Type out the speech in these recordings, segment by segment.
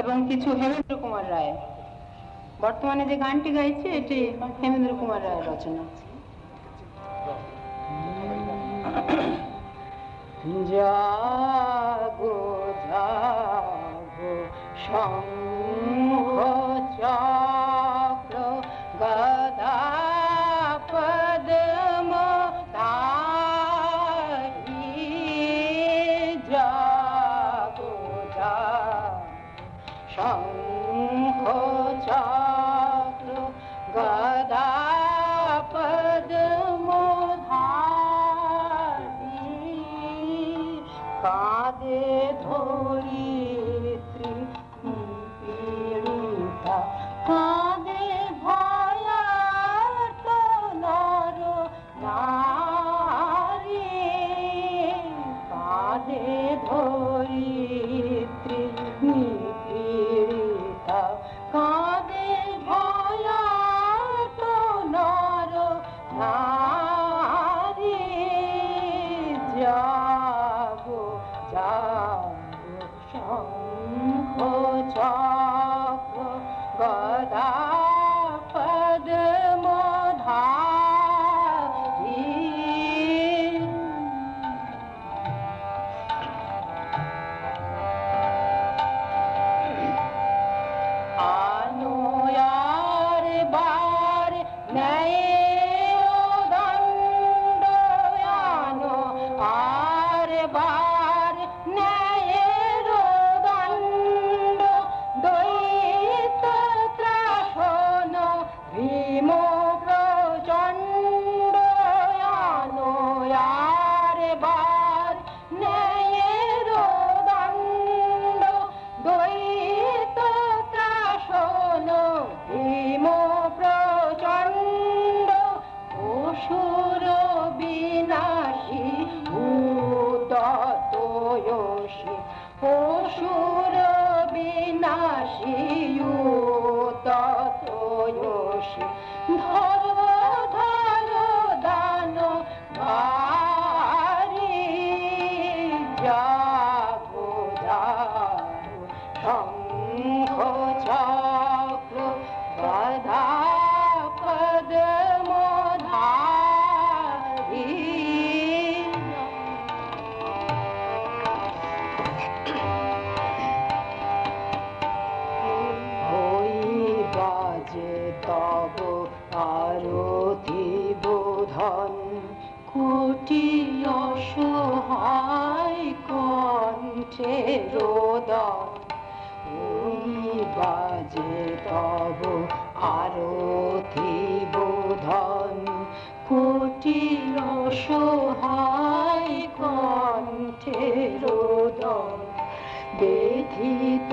এবং কিছু হেমেন্দ্র কুমার রায় বর্তমানে যে গানটি গাইছে, এটি হেমেন্দ্র কুমার রায়ের রচনা। জাগো জাগো শঙ্খ বাজে তব আরতি বোধন। কোটি অসহায় কণ্ঠে রোদন ব্যথিত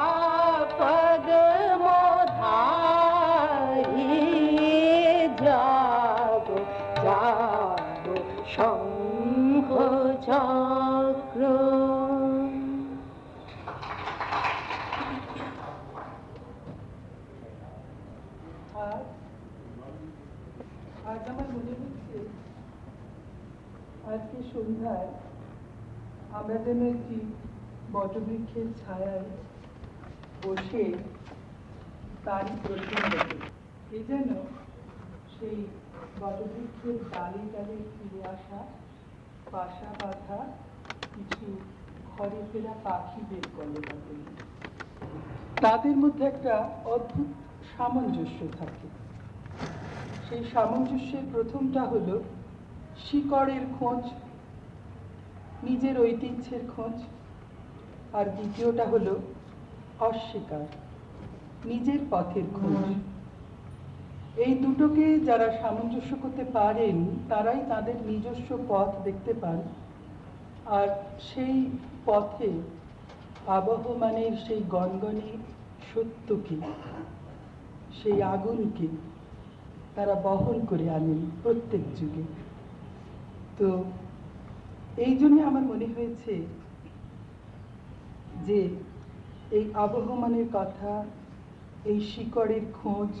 আমরা যেন একটি বটবৃক্ষের ছায়ায় বসে তারই প্রসঙ্গ এ যেন সেই বটবৃক্ষের ডালে ডালে ফিরে আসা বাসা বাঁধা কিছু ঘরে ফেরা পাখিদের কলকাতায় তাদের মধ্যে একটা অদ্ভুত সামঞ্জস্য থাকে। সেই সামঞ্জস্যের প্রথমটা হলো শিকড়ের খোঁজ নিজের ঐতিহ্যের খোঁজ। আর দ্বিতীয়টা হলো অস্বীকার, নিজের পথের খোঁজ। এই দুটোকে যারা সামঞ্জস্য করতে পারেন, তারাই তাদের নিজস্ব পথ দেখতে পান। আর সেই পথে আবহমানের সেই গনগনে সত্যকে, সেই আগুনকে তারা বহন করে আনেন প্রত্যেক যুগে। তো এই জন্য আমার মনে হয়েছে যে এই আবহমানের কথা, এই শিকড়ের খোঁজ,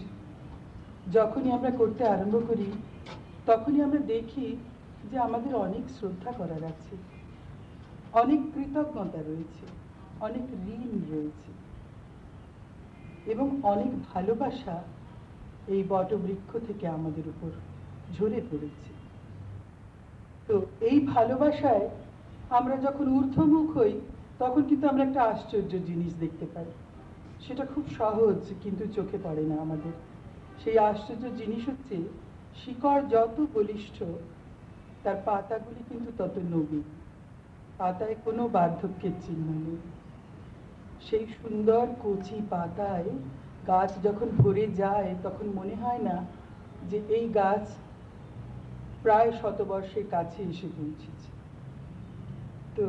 যখনই আমরা করতে আরম্ভ করি, তখনই আমরা দেখি যে আমাদের অনেক শ্রদ্ধা করার আছে, অনেক কৃতজ্ঞতা রয়েছে, অনেক ঋণ রয়েছে এবং অনেক ভালোবাসা এই বটবৃক্ষ থেকে আমাদের উপর ঝরে পড়েছে। তো এই ভালোবাসায় আমরা যখন ঊর্ধ্বমুখ হই, তখন কিন্তু আমরা একটা আশ্চর্য জিনিস দেখতে পাই। সেটা খুব সহজ, কিন্তু চোখে পড়ে না আমাদের। সেই আশ্চর্য জিনিস হচ্ছে, শিকড় যত বলিষ্ঠ, তার পাতাগুলি কিন্তু তত নবীন পাতায় কোনো বার্ধক্যের চিহ্ন নেই। সেই সুন্দর কচি পাতায় গাছ যখন ভরে যায়, তখন মনে হয় না যে এই গাছ প্রায় শতবর্ষের কাছে এসে পৌঁছেছে। তো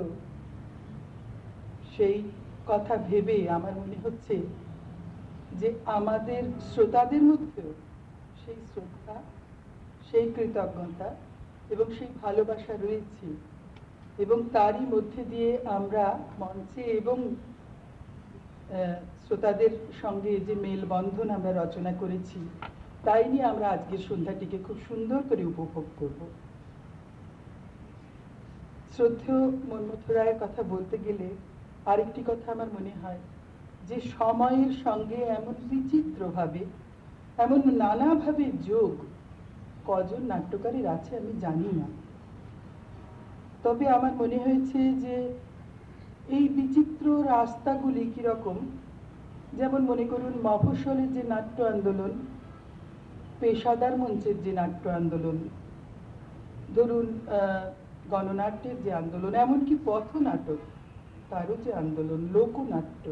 সেই কথা ভেবে আমার মনে হচ্ছে যে আমাদের শ্রোতাদের মধ্যেও সেই শ্রদ্ধা, সেই কৃতজ্ঞতা এবং সেই ভালোবাসা রয়েছে এবং তারই মধ্যে দিয়ে আমরা মঞ্চে এবং শ্রোতাদের সঙ্গে যে মেলবন্ধন আমরা রচনা করেছি তাই নিয়ে আমরা আজকের সন্ধ্যাটিকে খুব সুন্দর করে উপভোগ করব। শ্রদ্ধেয় মনমথ রায়ের কথা বলতে গেলে আরেকটি কথা আমার মনে হয়, যে সময়ের সঙ্গে এমন বিচিত্রভাবে, এমন নানাভাবে যোগ কজন নাট্যকারের আছে আমি জানি না। তবে আমার মনে হয়েছে যে এই বিচিত্র রাস্তাগুলি কীরকম, যেমন মনে করুন মফস্বলের যে নাট্য আন্দোলন পেশাদার মঞ্চের যে নাট্য আন্দোলন, ধরুন গণনাট্যের যে আন্দোলন, এমনকি পথনাটক, তারও যে আন্দোলন, লোকনাট্য,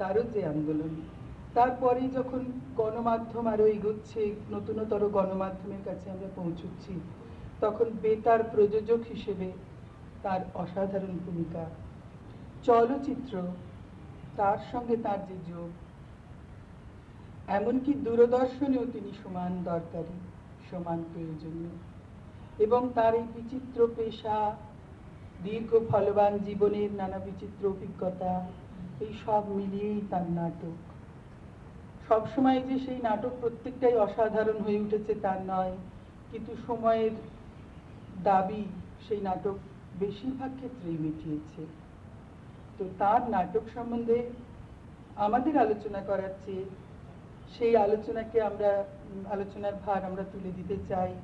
তারও যে আন্দোলন। তারপরে যখন গণমাধ্যম আরও এগোচ্ছে, নতুনতর গণমাধ্যমের কাছে আমরা পৌঁছচ্ছি, তখন বেতার প্রযোজক হিসেবে তার অসাধারণ ভূমিকা। চলচ্চিত্র, তার সঙ্গে তার যে যোগ এমনকি দূরদর্শনেও তিনি সমান দরকারি, সমান প্রয়োজনীয়। এবং তার এই বিচিত্র পেশা, দীর্ঘ ফলবান জীবনের নানা বিচিত্র অভিজ্ঞতা, এই সব মিলিয়েই তার নাটক। সবসময় যে সেই নাটক প্রত্যেকটাই অসাধারণ হয়ে উঠেছে তার নয়, কিন্তু সময়ের দাবি সেই নাটক বেশিরভাগ ক্ষেত্রেই মিটিয়েছে। তো তার নাটক সম্বন্ধে আমাদের আলোচনা করার চেয়ে সেই আলোচনাকে আমরা আলোচনার ভার আমরা তুলে দিতে চাই।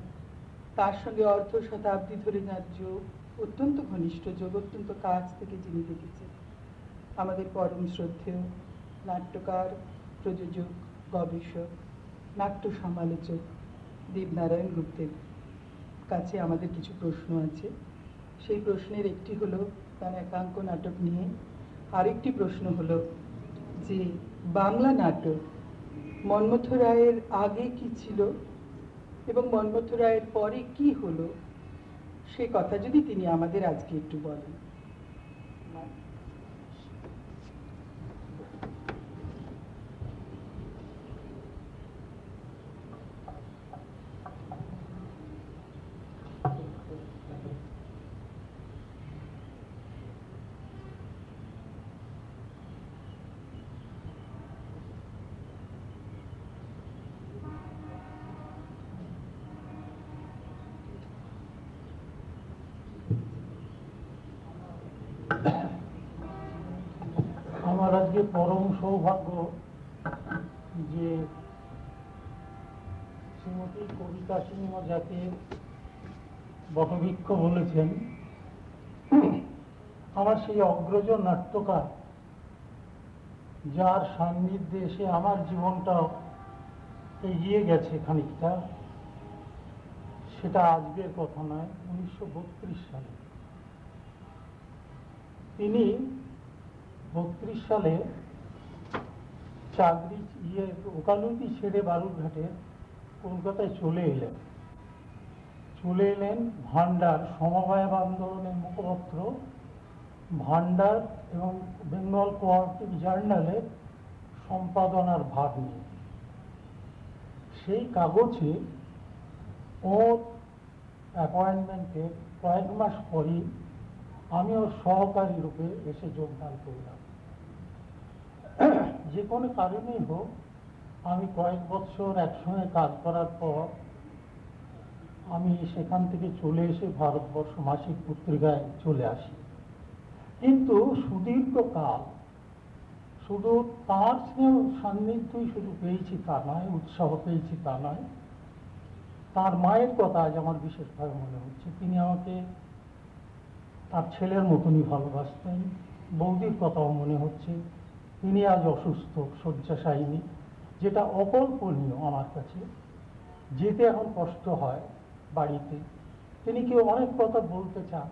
তার সঙ্গে অর্ধ শতাব্দী ধরে যার যোগ, অত্যন্ত ঘনিষ্ঠ যোগ, অত্যন্ত কাছ থেকে যিনি দেখেছেন। আমাদের পরম শ্রদ্ধেয় নাট্যকার, প্রযোজক, গবেষক, নাট্য সমালোচক দেবনারায়ণ গুপ্তের কাছে আমাদের কিছু প্রশ্ন আছে। সেই প্রশ্নের একটি হলো, তার একাঙ্ক নাটক নিয়ে আরেকটি প্রশ্ন হলো যে, বাংলা নাটক মন্মথ রায়ের আগে কি ছিল এবং মন্মথ রায়ের পরে কি হলো, সে কথা যদি তিনি আমাদের আজকে একটু বলেন আমার আজকে পরম সৌভাগ্য যে শ্রীমতী কবিতা সিনেমা যাকে বটবৃক্ষ বলেছেন, আমার সেই অগ্রজ নাট্যকার যার সান্নিধ্যে এসে আমার জীবনটা এগিয়ে গেছে খানিকটা, সেটা আজকের কথা নয়, উনিশশো সালে। তিনি বত্রিশ সালে চাকরি ইয়ে ওকালতি ছেড়ে বালুরঘাটে কলকাতায় চলে এলেন? চলে এলেন ভান্ডার সমবায় আন্দোলনের মুখপত্র, ভান্ডার এবং বেঙ্গল কোঅপারেটিভ জার্নালে সম্পাদনার ভাগ নিয়ে। সেই কাগজে ওর অ্যাপয়েন্টমেন্টের কয়েক মাস পরেই আমি ওর সহকারী রূপে এসে যোগদান করলাম। যে কোনো কারণেই হোক, আমি কয়েক বছর একসঙ্গে কাজ করার পর আমি সেখান থেকে চলে এসে ভারতবর্ষ মাসিক পত্রিকায় চলে আসি। কিন্তু সুদীর্ঘকাল শুধু তার সান্নিধ্যই শুধু পেয়েছি তা নয়, উৎসাহ পেয়েছি তা নয়, তার মায়ের কথা আজ আমার বিশেষভাবে মনে হচ্ছে। তিনি আমাকে তার ছেলের মতনই ভালোবাসতেন, বৌদির কথাও মনে হচ্ছে। তিনি আজ অসুস্থ, শয্যাশায়িনী, যেটা অকল্পনীয় আমার কাছে। যেতে এখন কষ্ট হয় বাড়িতে। তিনি কেউ অনেক কথা বলতে চান।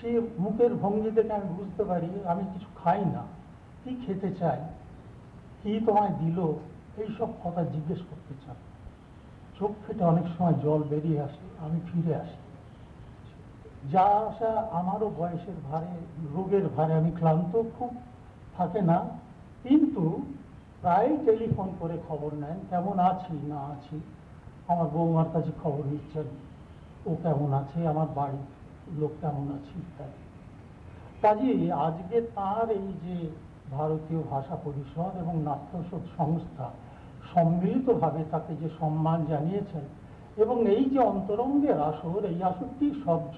সে মুখের ভঙ্গি দেখে আমি বুঝতে পারি, আমি কিছু খাই না। কি খেতে চাই? কি তোমায় দিল? এইসব কথা জিজ্ঞেস করতে চান। চোখ ফেটে অনেক সময় জল বেরিয়ে আসে, আমি ফিরে আসি। যা আসা আমারও বয়সের ভারে, রোগের ভারে, আমি ক্লান্ত, খুব থাকে না। কিন্তু প্রায় টেলিফোন করে খবর নেন, কেমন আছি, না আছি। আমার বৌমার কাছে খবর নিচ্ছেন, ও কেমন আছে, আমার বাড়ির লোক কেমন আছে, ইত্যাদি। কাজে আজকে তার এই যে ভারতীয় ভাষা পরিষদ এবং নাট্যশোধ সংস্থা সম্মিলিতভাবে তাকে যে সম্মান জানিয়েছেন এবং এই যে অন্তরঙ্গের আসর, এই আসরটি সবজ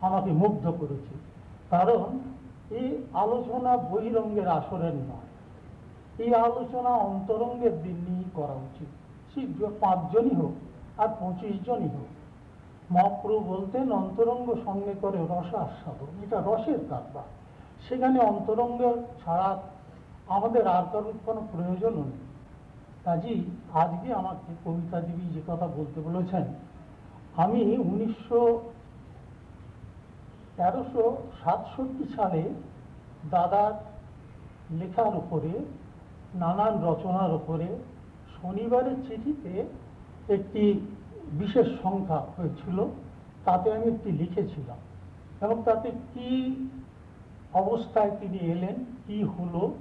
আমাকে মুগ্ধ করেছে। কারণ এই আলোচনা বহিরঙ্গের আসরের নয়। এই আলোচনা অন্তরঙ্গের দিন করা উচিত। সে পাঁচজনই হোক আর পঁচিশ জনই হোক। মহাপ্রভু বলতেন, অন্তরঙ্গ সঙ্গে করে রস আস্বাদন। এটা রসের কারবার। সেখানে অন্তরঙ্গ ছাড়া আমাদের আর কারোর কোনো প্রয়োজনও নেই। কাজেই আজকে আমাকে কবিতা দেবী যে কথা বলতে বলেছেন, আমি উনিশশো তেরোশো সাতষট্টি সালে দাদার লেখার উপরে, নানান রচনার উপরে শনিবারের চিঠিতে একটি বিশেষ সংখ্যা হয়েছিল, তাতে আমি একটি লিখেছিলাম। এবং তাতে কি অবস্থায় তিনি এলেন, কি হলো,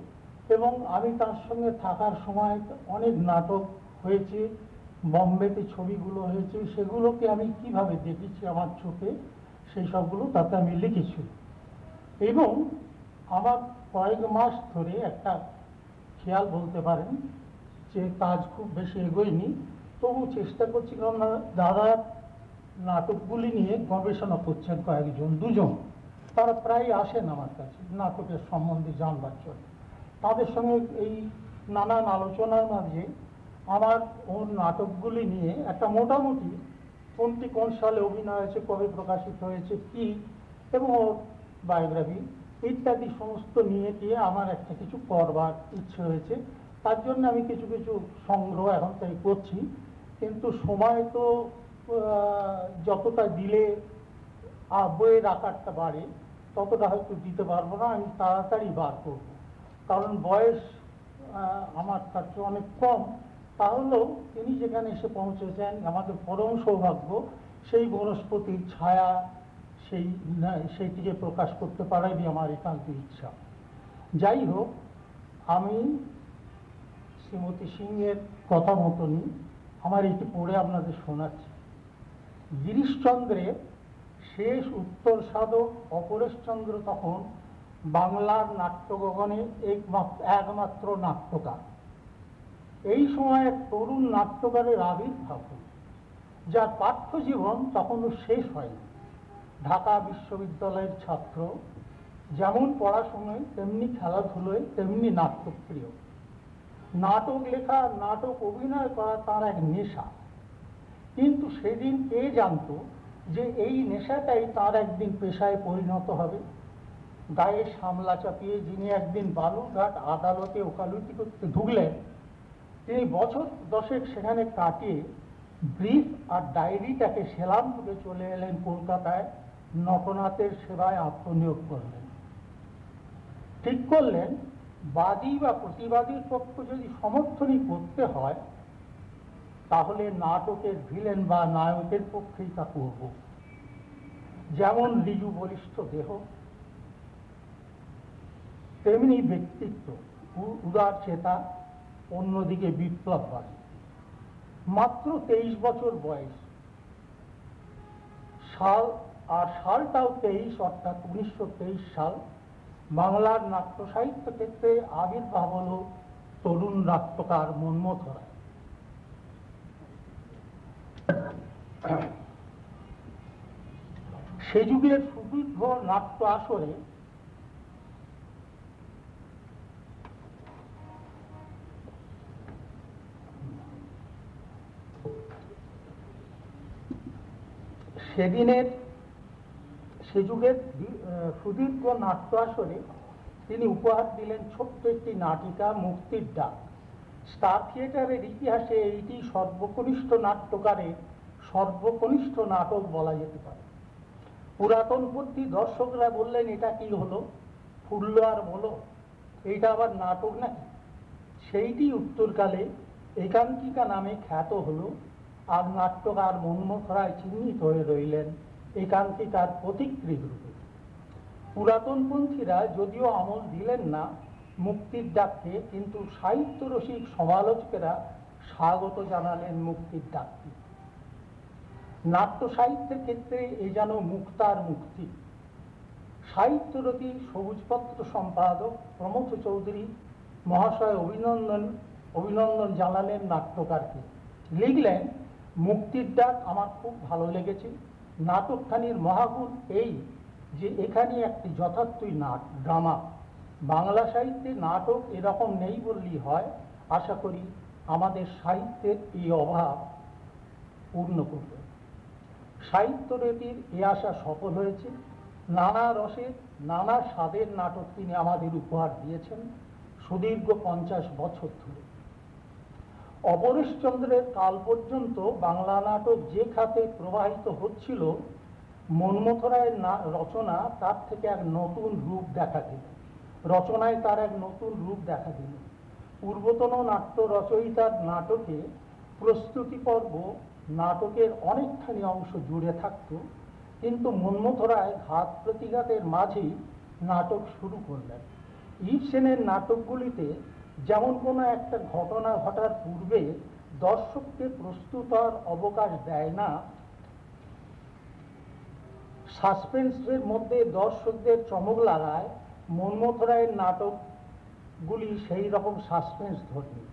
এবং আমি তার সঙ্গে থাকার সময় অনেক নাটক হয়েছে, বম্বেতে ছবিগুলো হয়েছে, সেগুলোকে আমি কীভাবে দেখেছি আমার চোখে সেই সবগুলো তাতে আমি লিখেছি। এবং আমার কয়েক মাস ধরে একটা খেয়াল বলতে পারেন যে কাজ খুব বেশি এগোয়নি। তবু চেষ্টা করছি কারণ দাদার নাটকগুলি নিয়ে গবেষণা করছেন কয়েকজন, দুজন। তারা প্রায় আসেন আমার কাছে, নাটকের সম্বন্ধে জানবার জন্য। তাদের সঙ্গে এই নানান আলোচনার মাঝে আমার ওর নাটকগুলি নিয়ে একটা মোটামুটি কোনটি কোন সালে অভিনয় হয়েছে, কবে প্রকাশিত হয়েছে, কি, এবং ওর বায়োগ্রাফি ইত্যাদি সমস্ত নিয়ে গিয়ে আমার একটা কিছু করবার ইচ্ছে হয়েছে। তার জন্য আমি কিছু কিছু সংগ্রহ এখন তাই করছি। কিন্তু সময় তো যতটা দিলে বইয়ের আকারটা বাড়ে, ততটা হয়তো দিতে পারব না, আমি তাড়াতাড়ি বার করব। কারণ বয়স আমার তার চেয়ে অনেক কম। তাহলেও তিনি যেখানে এসে পৌঁছেছেন, আমাদের পরম সৌভাগ্য, সেই বনস্পতির ছায়া, সেই সেইটিকে প্রকাশ করতে পারাই আমার একান্ত ইচ্ছা। যাই হোক, আমি শ্রীমতী সিংয়ের কথা মতনই আমার এটি পড়ে আপনাদের শোনাচ্ছি। গিরিশচন্দ্রের শেষ উত্তর সাধক অপরেশচন্দ্র তখন বাংলার নাট্যগগনে একমাত্র নাট্যকার। এই সময় এক তরুণ নাট্যকারের আবির্ভাব যার পাঠ্য জীবন তখনও শেষ হয়নি। ঢাকা বিশ্ববিদ্যালয়ের ছাত্র, যেমন পড়াশোনায়, তেমনি খেলাধুলোয়, তেমনি নাট্যপ্রিয়। নাটক লেখা, নাটক অভিনয় করা তার এক নেশা। কিন্তু সেদিন কে জানত যে এই নেশাটাই তার একদিন পেশায় পরিণত হবে। গায়ে সামলা চাপিয়ে যিনি একদিন বালুরঘাট আদালতে ওকালতি করতে ঢুকলেন তিনি বছর দশেক সেখানে কাটিয়ে ব্রিফ আর ডায়েরিটাকে সেলাম করে চলে এলেন কলকাতায়। নটনাথের সেবায় আত্মনিয়োগ করলেন। ঠিক করলেন, বাদী বা প্রতিবাদীর পক্ষ যদি সমর্থনই করতে হয়, তাহলে নাটকের ভিলেন বা নায়কের পক্ষেই তা করব। যেমন রিজু বলিষ্ঠ দেহ, তেমনি ব্যক্তিত্ব উদার চেতা অন্যদিকে বিপ্লববাদী মাত্র তেইশ বছর বয়স। সাল আর সালটাও তেইশ, অর্থাৎ উনিশশো তেইশ সাল বাংলার নাট্য সাহিত্য ক্ষেত্রে আবির্ভাব হল তরুণ নাট্যকার মন্মথরায় সে যুগের সুদীর্ঘ নাট্য আসরে সেদিনের, সে যুগের সুদীর্ঘ নাট্য আসরে তিনি উপহার দিলেন ছোট্ট একটি নাটিকা, মুক্তির ডাক। স্টার থিয়েটারের ইতিহাসে এইটি সর্বকনিষ্ঠ নাট্যকারের সর্বকনিষ্ঠ নাটক বলা যেতে পারে। পুরাতনপন্থী দর্শকরা বললেন, এটা কি হলো? ফুললো আর বলো? এইটা আবার নাটক নাকি? সেইটি উত্তরকালে একাঙ্কিকা নামে খ্যাত হলো আর নাট্যকার মনমোহন রায় চিহ্নিত হয়ে রইলেন একাঙ্কিকার প্রতিকৃত রূপে। পুরাতনপন্থীরা যদিও আমল দিলেন না, মুক্তির ডাককে, কিন্তু সাহিত্য রসিক সমালোচকেরা স্বাগত জানালেন মুক্তির ডাককে। নাট্য সাহিত্যের ক্ষেত্রে এ যেন মুক্তার মুক্তি। সাহিত্যরতী সবুজপত্র সম্পাদক প্রমথ চৌধুরী, মহাশয় অভিনন্দন অভিনন্দন জানালেন নাট্যকারকে। লিখলেন মুক্তির ডাক আমার খুব ভালো লেগেছে। নাটকখানির মহাগুণ এই যে এখানে একটি যথার্থই নাট, ড্রামা। বাংলা সাহিত্যে নাটক এরকম নেই বললেই হয়। আশা করি আমাদের সাহিত্যের এই অভাব পূর্ণ করবে। সাহিত্যরীতির এ আশা সফল হয়েছে। নানা রসের, নানা স্বাদের নাটক তিনি আমাদের উপহার দিয়েছেন। সুদীর্ঘ পঞ্চাশ বছর ধরে। অপরেশচন্দ্রের কাল পর্যন্ত বাংলা নাটক যে খাতে প্রবাহিত হচ্ছিল মন্মথরায়ের না, রচনা তার থেকে এক নতুন রূপ দেখা দিল। রচনায় তার এক নতুন রূপ দেখা দিল। পূর্বতন নাট্য রচয়িতার নাটকে প্রস্তুতি পর্ব নাটকের অনেকখানি অংশ জুড়ে থাকত, কিন্তু মন্মথরায় ঘাত প্রতিঘাতের মাঝেই নাটক শুরু করলেন। ইবসেনের নাটকগুলিতে যেমন কোনো একটা ঘটনা ঘটার পূর্বে দর্শককে প্রস্তুত অবকাশ দেয় না, সাসপেন্সের মধ্যে দর্শকদের চমক লাগায় মন্মথরায়ের নাটকগুলি সেই রকম সাসপেন্স ধরেনি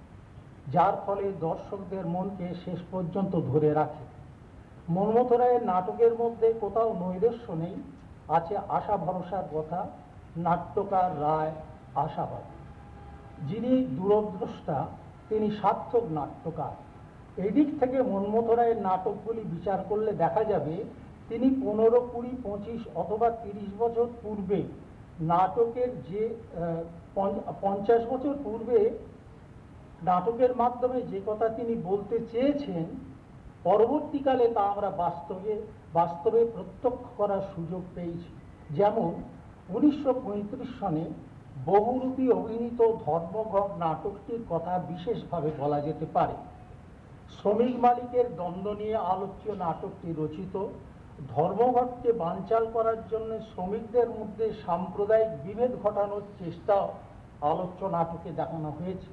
যার ফলে দর্শকদের মনকে শেষ পর্যন্ত ধরে রাখে। মন্মথরায়ের নাটকের মধ্যে কোথাও নৈরস্য নেই, আছে আশা ভরসার কথা, নাট্যকার রায় আশাবাদ। যিনি দূরদ্রষ্টা, তিনি সার্থক নাট্যকার। এদিক থেকে মন্মথ রায়ের নাটকগুলি বিচার করলে দেখা যাবে, তিনি পনেরো কুড়ি পঁচিশ অথবা তিরিশ বছর পূর্বে নাটকের যে পঞ্চ- পঞ্চাশ বছর পূর্বে নাটকের মাধ্যমে যে কথা তিনি বলতে চেয়েছেন, পরবর্তীকালে তা আমরা বাস্তবে বাস্তবে প্রত্যক্ষ করার সুযোগ পেয়েছি। যেমন উনিশশো সনে বহুরূপী অভিনীত ধর্মঘট নাটকটির কথা বিশেষভাবে বলা যেতে পারে। শ্রমিক মালিকের দ্বন্দ্ব নিয়ে আলোচ্য নাটকটি রচিত। ধর্মঘটকে বানচাল করার জন্য শ্রমিকদের মধ্যে সাম্প্রদায়িক বিভেদ ঘটানোর চেষ্টা আলোচ্য নাটকে দেখানো হয়েছে।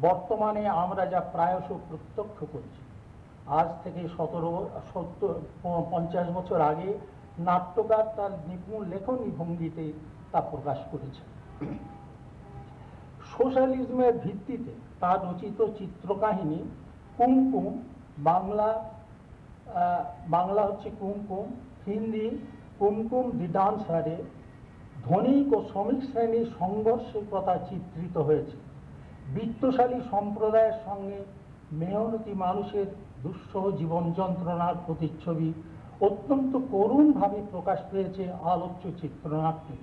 বর্তমানে আমরা যা প্রায়শ প্রত্যক্ষ করছি, আজ থেকে সতেরো, সত্তর, পঞ্চাশ বছর আগে নাট্যকার তার নিপুণ লেখনী ভঙ্গিতে তা প্রকাশ করেছে সোশ্যালিজমের ভিত্তিতে তার রচিত চিত্রকাহিনী কুমকুম, বাংলা বাংলা হচ্ছে কুমকুম, হিন্দি, কুমকুম দি ডান্সারে ধনিক ও শ্রমিক শ্রেণির সংঘর্ষের কথা চিত্রিত হয়েছে। বিত্তশালী সম্প্রদায়ের সঙ্গে মেহনতি মানুষের দুঃসহ জীবন যন্ত্রণার প্রতিচ্ছবি অত্যন্ত করুণভাবে প্রকাশ পেয়েছে আলোচ্য চিত্রনাট্যে।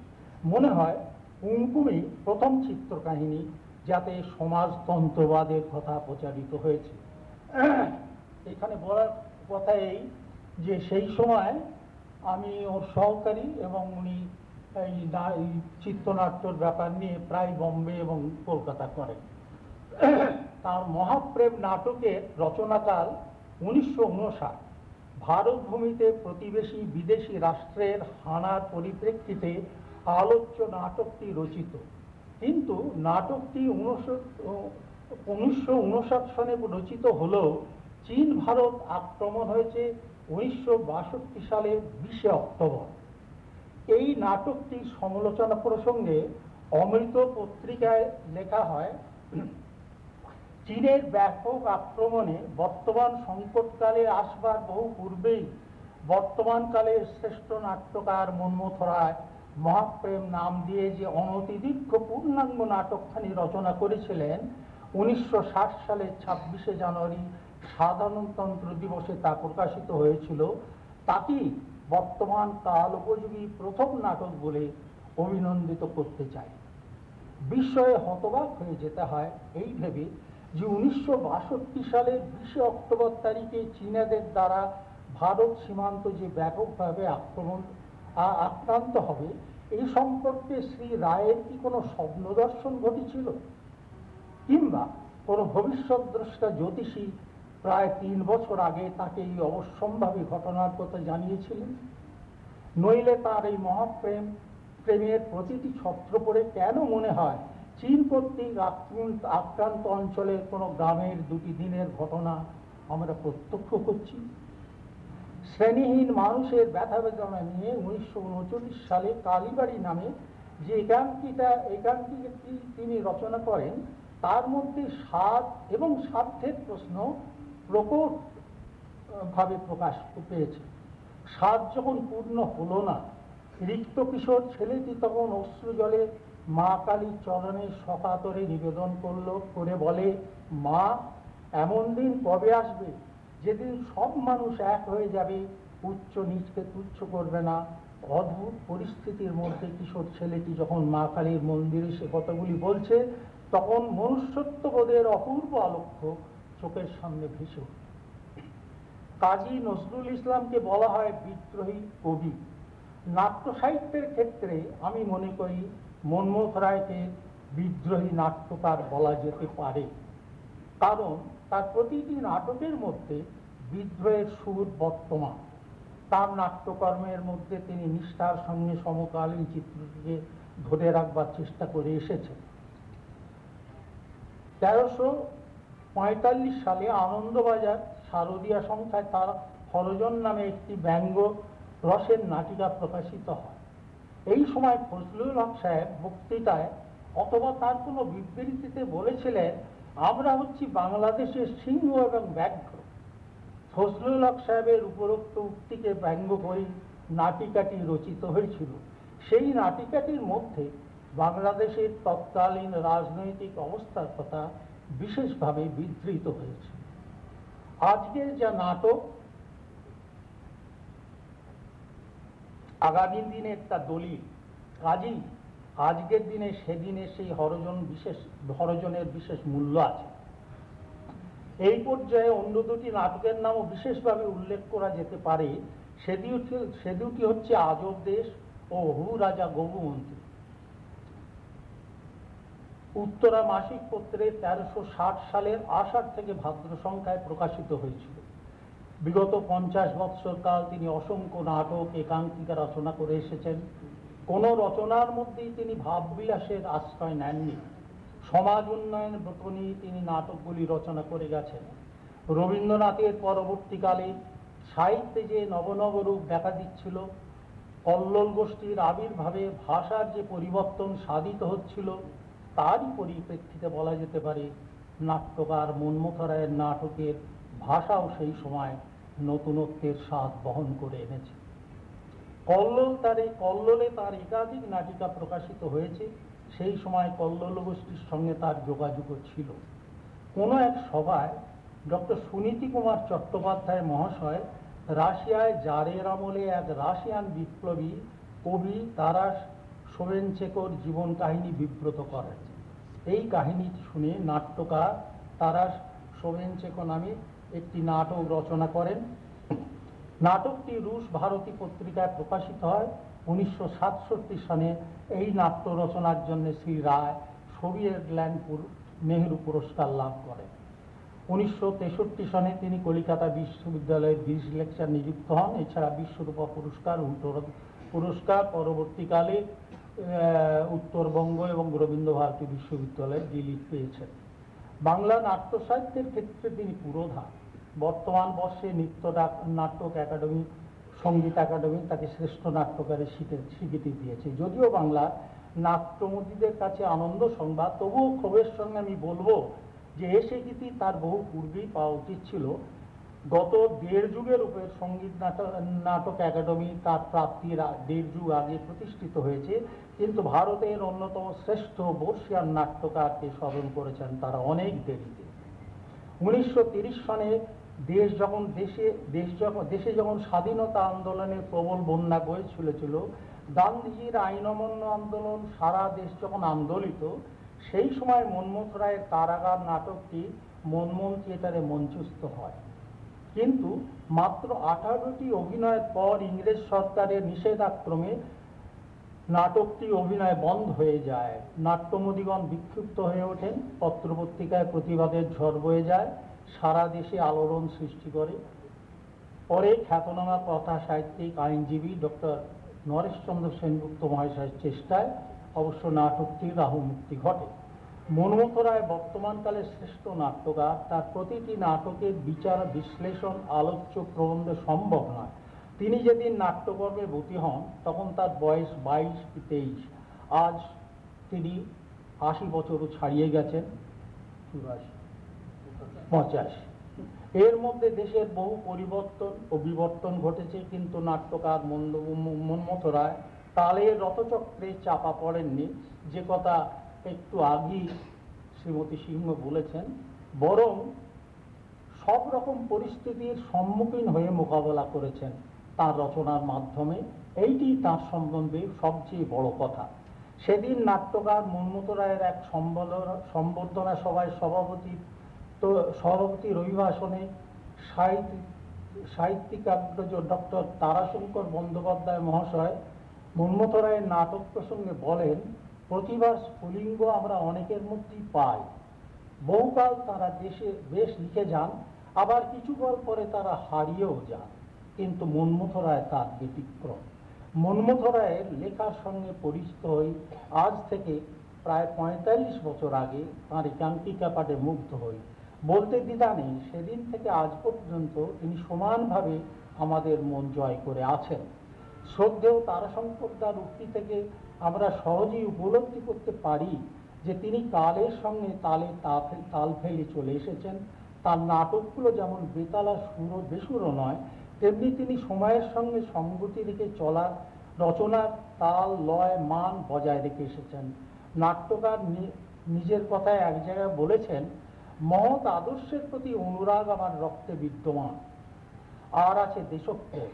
মনে হয় কুমকুমই প্রথম চিত্রকাহিনী যাতে সমাজতন্ত্রবাদের কথা প্রচারিত হয়েছে। এখানে বলার কথা এই যে সেই সময় আমি ওর সহকারী এবং উনি এই চিত্রনাট্যর ব্যাপার নিয়ে প্রায় বম্বে এবং কলকাতা করেন। তার মহাপ্রেম নাটকের রচনাকাল উনিশশো উনষাট ভারত ভূমিতে প্রতিবেশী বিদেশি রাষ্ট্রের হানার পরিপ্রেক্ষিতে আলোচ্য নাটকটি রচিত। কিন্তু নাটকটি উনিশশো উনষাট সনে রচিত হলেও চীন ভারত আক্রমণ হয়েছে উনিশশো বাষট্টি সালের বিশে অক্টোবর। এই নাটকটির সমালোচনা প্রসঙ্গে অমৃত পত্রিকায় লেখা হয়, চীনের ব্যাপক আক্রমণে বর্তমান সংকটকালে আসবার বহু পূর্বেই বর্তমানকালের শ্রেষ্ঠ নাট্যকার মন্মথরায় মহাপ্রেম নাম দিয়ে যে অনতিদীর্ঘ পূর্ণাঙ্গ নাটকখানি রচনা করেছিলেন, উনিশশো ষাট সালের ছাব্বিশে জানুয়ারি সাধারণতন্ত্র দিবসে তা প্রকাশিত হয়েছিল। তাকেই বর্তমান কাল উপযোগী প্রথম নাটক বলে অভিনন্দিত করতে চাই? বিস্ময়ে হতবাক হয়ে যেতে হয় এই ভেবে যে উনিশশো বাষট্টি সালের বিশে অক্টোবর তারিখে চীনাদের দ্বারা ভারত সীমান্ত যে ব্যাপকভাবে আক্রমণ আক্রান্ত হবে। এই সম্পর্কে শ্রী রায়ের কি কোনো স্বপ্ন দর্শন ঘটেছিল? কিংবা কোনো ভবিষ্যৎ দ্রষ্টা জ্যোতিষী প্রায় তিন বছর আগে তাকে এই অবশ্যম্ভাবী ঘটনার কথা জানিয়েছিলেন? নইলে তার এই মহাপ্রেম, প্রেমের প্রতিটি ছত্র পড়ে কেন মনে হয় চীন কর্তৃক আক্রান্ত আক্রান্ত অঞ্চলের কোনো গ্রামের দুটি দিনের ঘটনা আমরা প্রত্যক্ষ করছি? শ্রেণীহীন মানুষের ব্যথা বেদনা নিয়ে উনিশশো উনচল্লিশ সালে কালীবাড়ি নামে যে একাঙ্কিটা একাঙ্কিটি তিনি রচনা করেন, তার মধ্যে স্বাদ এবং স্বার্থের প্রশ্ন প্রকট ভাবে প্রকাশ পেয়েছে। স্বাদ যখন পূর্ণ হলো না, রিক্ত কিশোর ছেলেটি তখন অশ্রু জলে মা কালীর চরণে সকাতরে নিবেদন করল, করে বলে, মা, এমন দিন কবে আসবে? যেদিন সব মানুষ এক হয়ে যাবে, উচ্চ নিচকে তুচ্ছ করবে না। অদ্ভুত পরিস্থিতির মধ্যে কিশোর ছেলেটি যখন মা কালীর মন্দিরে সে কথাগুলি বলছে, তখন মনুষ্যত্ববোধের অপূর্ব আলোক্য চোখের সামনে ভেসে। কাজী নজরুল ইসলামকে বলা হয় বিদ্রোহী কবি। নাট্য সাহিত্যের ক্ষেত্রে আমি মনে করি মনমোহন রায়কে বিদ্রোহী নাট্যকার বলা যেতে পারে। কারণ তার প্রতিটি নাটকের মধ্যে বিদ্রোহের সুর বর্তমান। তার নাট্যকর্মের মধ্যে তিনি নিষ্ঠার সঙ্গে সমকালীন চিত্রটিকে ধরে রাখবার চেষ্টা করে এসেছেন। তেরোশো পঁয়তাল্লিশ সালে আনন্দবাজার শারদীয়া সংখ্যায় তার হরজন নামে একটি ব্যঙ্গ রসের নাটিকা প্রকাশিত হয়। এই সময় ফজলুল হক সাহেব বক্তৃতায় অথবা তার কোনো বিবৃতিতে বলেছিলেন আমরা হচ্ছি বাংলাদেশের সিংহ এবং ব্যাঘ্র। ফজলুল হক সাহেবের উপরোক্ত উক্তিকে ব্যঙ্গ করেই নাটিকাটি রচিত হয়েছিল। সেই নাটিকাটির মধ্যে বাংলাদেশের তৎকালীন রাজনৈতিক অবস্থার কথা বিশেষভাবে বিধৃত হয়েছে। আজকের যা নাটক, আগামী দিনের তা দলিল। কাজেই আজকের দিনে সেদিনে সেই হরজন বিশেষ, হরজনের বিশেষ মূল্য আছে। এই পর্যায়ে অন্য দুটি নাটকের নামও বিশেষভাবে উল্লেখ করা যেতে পারে। সে দুটি সে দুটি হচ্ছে আজব দেশ ও হু রাজা গৌমন্ত্রী উত্তরা মাসিক পত্রে তেরোশো সালের আষাঢ় থেকে ভাদ্র সংখ্যায় প্রকাশিত হয়েছিল। বিগত পঞ্চাশ বৎসর কাল তিনি অসংখ্য নাটক একাঙ্কিকা রচনা করে এসেছেন। কোনো রচনার মধ্যেই তিনি ভাববিলাসের আশ্রয় নেননি। সমাজ উন্নয়ন ব্রত নিয়ে তিনি নাটকগুলি রচনা করে গেছেন। রবীন্দ্রনাথের পরবর্তীকালে সাহিত্যে যে নবনব রূপ দেখা দিচ্ছিল, কল্লোল গোষ্ঠীর আবির্ভাবে ভাষার যে পরিবর্তন সাধিত হচ্ছিল, তারই পরিপ্রেক্ষিতে বলা যেতে পারে নাট্যকার মনমোথ রায়ের নাটকের ভাষাও সেই সময় নতুনত্বের স্বাদ বহন করে এনেছে। কল্লোল তার এই কল্লোলে তার একাধিক নাটিকা প্রকাশিত হয়েছে, সেই সময় কল্লোল গোষ্ঠীর সঙ্গে তার যোগাযোগও ছিল। কোনো এক সভায় ডক্টর সুনীতি কুমার চট্টোপাধ্যায় মহাশয় রাশিয়ায় জারের আমলে এক রাশিয়ান বিপ্লবী কবি তারাস সোবেন চেকর জীবন কাহিনী বিব্রত করেন। এই কাহিনী শুনে নাট্যকার তারা সোবেন চেকো নামে একটি নাটক রচনা করেন। নাটকটি রুশ ভারতী পত্রিকায় প্রকাশিত হয় উনিশশো সাতষট্টি সনে। এই নাট্য রচনার জন্য শ্রী রায় সোভিয়েত ল্যান্ড পুর- নেহেরু পুরস্কার লাভ করেন। উনিশশো তেষট্টি সনে তিনি কলিকাতা বিশ্ববিদ্যালয়ের বিশ লেকচার নিযুক্ত হন। এছাড়া বিশ্বরূপা পুরস্কার, উত্তর পুরস্কার, পরবর্তীকালে উত্তরবঙ্গ এবং রবীন্দ্র ভারতী বিশ্ববিদ্যালয়ে ডিলিট পেয়েছেন। বাংলা নাট্য সাহিত্যের ক্ষেত্রে তিনি পুরোধা বর্তমান বর্ষে নৃত্য নাটক একাডেমি, সংগীত একাডেমি তাকে শ্রেষ্ঠ নাট্যকারের স্বীকৃ- স্বীকৃতি দিয়েছে। যদিও বাংলা নাট্যমোদীদের কাছে আনন্দ সংবাদ, তবুও ক্ষোভের সঙ্গে আমি বলব যে এ স্বীকৃতি তার বহু পূর্বেই পাওয়া উচিত ছিল। গত দেড় যুগের উপর সংগীত নাটক একাডেমি তার প্রাপ্তির দেড় যুগ আগে প্রতিষ্ঠিত হয়েছে, কিন্তু ভারতের অন্যতম শ্রেষ্ঠ বর্ষিয়ান নাট্যকারকে স্মরণ করেছেন তারা অনেক দেরিতে। উনিশশো সনে দেশ যখন দেশে, দেশ যখন, দেশে যখন স্বাধীনতা আন্দোলনের প্রবল বন্যা বয়ে চলেছিল গান্ধীজির আইন অমান্য আন্দোলন সারা দেশ যখন আন্দোলিত, সেই সময় মনমোহন রায়ের কারাগার নাটকটি মনমোহন থিয়েটারে মঞ্চস্থ হয়। কিন্তু মাত্র আঠারোটি অভিনয়ের পর ইংরেজ সরকারের নিষেধাক্রমে নাটকটি অভিনয় বন্ধ হয়ে যায়। নাট্যমদিগণ বিক্ষুব্ধ হয়ে ওঠেন পত্রপত্রিকায় প্রতিবাদের ঝড় বয়ে যায়। সারা দেশে আলোড়ন সৃষ্টি করে। পরে খ্যাতনামা কথা সাহিত্যিক আইনজীবী ডক্টর নরেশচন্দ্র সেনগুপ্ত মহাশয়ের চেষ্টায় অবশ্য নাটকটির রাহু মুক্তি ঘটে। মনমোহন রায় বর্তমানকালে শ্রেষ্ঠ নাট্যকার। তার প্রতিটি নাটকের বিচার, বিশ্লেষণ, আলোচ্য প্রবন্ধ সম্ভব নয়। তিনি যেদিন নাট্যকর্মে ভূতি হন, তখন তার বয়স বাইশ কি তেইশ। আজ তিনি আশি বছরও ছাড়িয়ে গেছেন। চুরাশি। পঁচাশি। এর মধ্যে দেশের বহু পরিবর্তন ও বিবর্তন ঘটেছে, কিন্তু নাট্যকার মন্দ মন্মথ রায় তালের রথচক্রে চাপা পড়েননি। যে কথা একটু আগেই শ্রীমতী সিংহ বলেছেন, বরং সব রকম পরিস্থিতির সম্মুখীন হয়ে মোকাবেলা করেছেন তার রচনার মাধ্যমে। এইটি তার সম্বন্ধে সবচেয়ে বড় কথা। সেদিন নাট্যকার মন্মথ রায়ের এক সম্বর্ধনা সভায় সভাপতি তো সভাপতির অভিভাষণে সাহিত্যিক সাহিত্যিকাগ্রজ ডক্টর তারাশঙ্কর বন্দ্যোপাধ্যায় মহাশয় মন্মথ রায়ের নাটক প্রসঙ্গে বলেন, প্রতিভা স্ফুলিঙ্গ আমরা অনেকের মধ্যেই পাই। বহুকাল তারা দেশে বেশ লিখে যান, আবার কিছু কাল পরে তারা হারিয়েও যান। কিন্তু মন্মথ রায় তার ব্যতিক্রম। মন্মথ রায়ের লেখার সঙ্গে পরিচিত হই আজ থেকে প্রায় পঁয়তাল্লিশ বছর আগে তাঁর একাঙ্কিকা পাঠে মুগ্ধ হই। বলতে দ্বিধা নেই, সেদিন থেকে আজ পর্যন্ত তিনি সমানভাবে আমাদের মন জয় করে আছেন। শ্রদ্ধেয় তারাশঙ্করদার উক্তি থেকে আমরা সহজেই উপলব্ধি করতে পারি যে তিনি কালের সঙ্গে তালে তাল ফেলে চলে এসেছেন। তার নাটকগুলো যেমন বেতালা সুর বেসুরও নয়, তেমনি তিনি সময়ের সঙ্গে সঙ্গতি রেখে চলার রচনার তাল, লয়, মান বজায় রেখে এসেছেন। নাট্যকার নিজের কথায় এক জায়গায় বলেছেন মহৎ আদর্শের প্রতি অনুরাগ আমার রক্তে বিদ্যমান। আর আছে দেশপ্রেম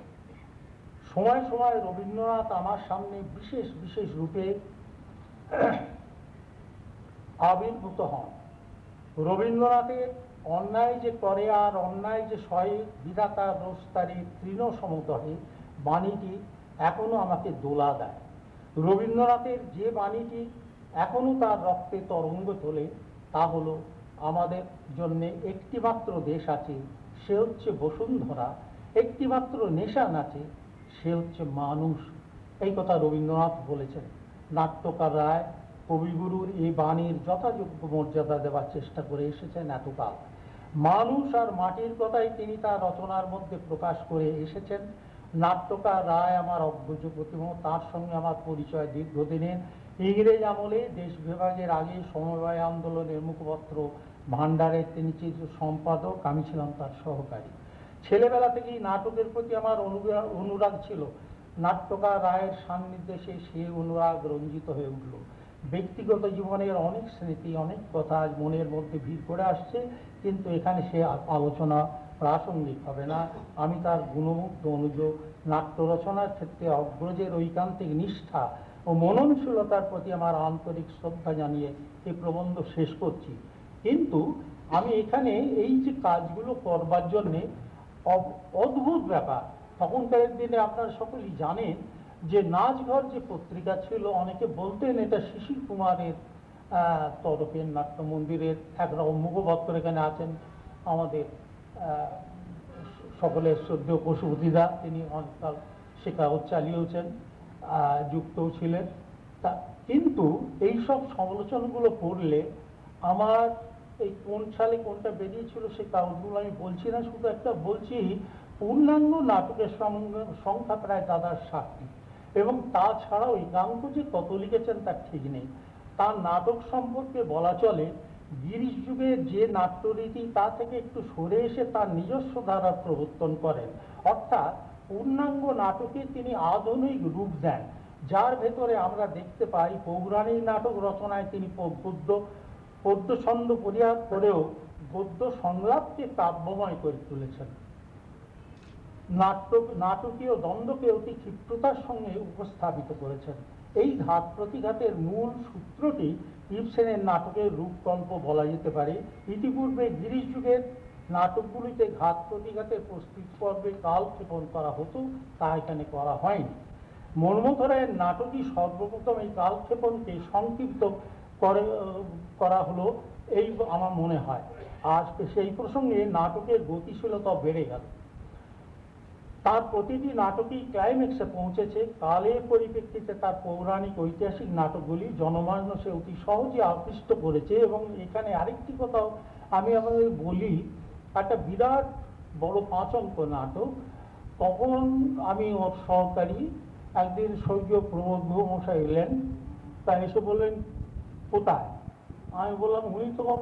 সময় সময় রবীন্দ্রনাথ আমার সামনে বিশেষ বিশেষ রূপে আবির্ভূত হন। রবীন্দ্রনাথের অন্যায় যে করে আর অন্যায় যে সয়ে বিধাতা রোস্তারি তৃণ সমতহে বাণীটি এখনও আমাকে দোলা দেয়। রবীন্দ্রনাথের যে বাণীটি এখনও তার রক্তে তরঙ্গ তোলে, তা হলো আমাদের জন্য একটিমাত্র দেশ আছে, সে হচ্ছে বসুন্ধরা। একটিমাত্র নেশান আছে, সে হচ্ছে মানুষ। এই কথা রবীন্দ্রনাথ বলেছেন। নাট্যকার রায় কবিগুরুর এই বাণীর যথাযোগ্য মর্যাদা দেওয়ার চেষ্টা করে এসেছেন এতকাল। মানুষ আর মাটির কথাই তিনি তার রচনার মধ্যে প্রকাশ করে এসেছেন। নাট্যকার রায় আমার অগ্রজ প্রতিম, তার সঙ্গে আমার পরিচয় দীর্ঘদিনের। ইংরেজ আমলে দেশ বিভাগের আগে সমবায় আন্দোলনের মুখপত্র ভান্ডারের তিনি চিত্র সম্পাদক, আমি ছিলাম তার সহকারী। ছেলেবেলা থেকেই নাটকের প্রতি আমার অনুরাগ ছিল। নাট্যকার রায়ের সান্নিধ্যে সে অনুরাগ রঞ্জিত হয়ে উঠল। ব্যক্তিগত জীবনের অনেক স্মৃতি, অনেক কথা আজ মনের মধ্যে ভিড় করে আসছে, কিন্তু এখানে সে আলোচনা প্রাসঙ্গিক হবে না। আমি তার গুণমুগ্ধ অনুযোগ, নাট্য রচনার ক্ষেত্রে অগ্রজের ঐকান্তিক নিষ্ঠা ও মননশীলতার প্রতি আমার আন্তরিক শ্রদ্ধা জানিয়ে এই প্রবন্ধ শেষ করছি। কিন্তু আমি এখানে এই যে কাজগুলো করবার জন্যে অদ্ভুত ব্যাপার। তখনকার দিনে আপনারা সকলেই জানেন যে নাচঘর যে পত্রিকা ছিল, অনেকে বলতেন এটা শিশির কুমারের তরফের নাট্য মন্দিরের একরকম মুখপত্র এখানে আছেন আমাদের সকলের শ্রদ্ধেয় পশুপতিদা তিনি অনেককাল শেখাও চালিয়েওছেন যুক্তও ছিলেন। তা, কিন্তু এইসব সমালোচনাগুলো পড়লে আমার এই কোন সালে কোনটা বেরিয়েছিল সে কাগজগুলো আমি বলছি না, শুধু একটা বলছি, পূর্ণাঙ্গ নাটকের সংখ্যা প্রায় দাদার ষাটটি এবং তাছাড়াও একান্ত যে কত লিখেছেন তার ঠিক নেই। তার নাটক সম্পর্কে বলা চলে, গিরিশ যুগের যে নাট্যরীতি তা থেকে একটু সরে এসে তার নিজস্ব ধারা প্রবর্তন করেন। অর্থাৎ পূর্ণাঙ্গ নাটকে তিনি আধুনিক রূপ দেন। যার ভেতরে আমরা দেখতে পাই, পৌরাণিক নাটক রচনায় তিনি প- গদ্য পদ্য ছন্দ পরিহার করেও গদ্য সংলাপকে কাব্যময় করে তুলেছেন। নাটক নাটকীয় দ্বন্দ্বকে অতি ক্ষিপ্রতার সঙ্গে উপস্থাপিত করেছেন। এই ঘাত প্রতিঘাতের মূল সূত্রটি ইবসেনের নাটকের রূপকল্প বলা যেতে পারে। ইতিপূর্বে গিরিশ যুগের নাটকগুলিতে ঘাত প্রতিঘাতের প্রস্তুত পর্বে কালক্ষেপণ করা হতো, তা এখানে করা হয়নি। মর্মধরায়ের নাটকই সর্বপ্রথম এই কালক্ষেপণকে সংক্ষিপ্ত করে, করা হলো, এই আমার মনে হয়। আজকে সেই প্রসঙ্গে নাটকের গতিশীলতা বেড়ে গেল। তার প্রতিটি নাটকই ক্লাইম্যাক্সে পৌঁছেছে। কালের পরিপ্রেক্ষিতে তার পৌরাণিক ঐতিহাসিক নাটকগুলি জনমানসে অতি সহজে আকৃষ্ট করেছে এবং এখানে আরেকটি কথাও আমি আমাদের বলি, একটা বিরাট বড় পাঁচ অঙ্ক নাটক। তখন আমি ওর সহকারী, একদিন স্বর্গীয় প্রমোদ মশাই এলেন। তা এসে বললেন কোথায় আমি বললাম উনি তখন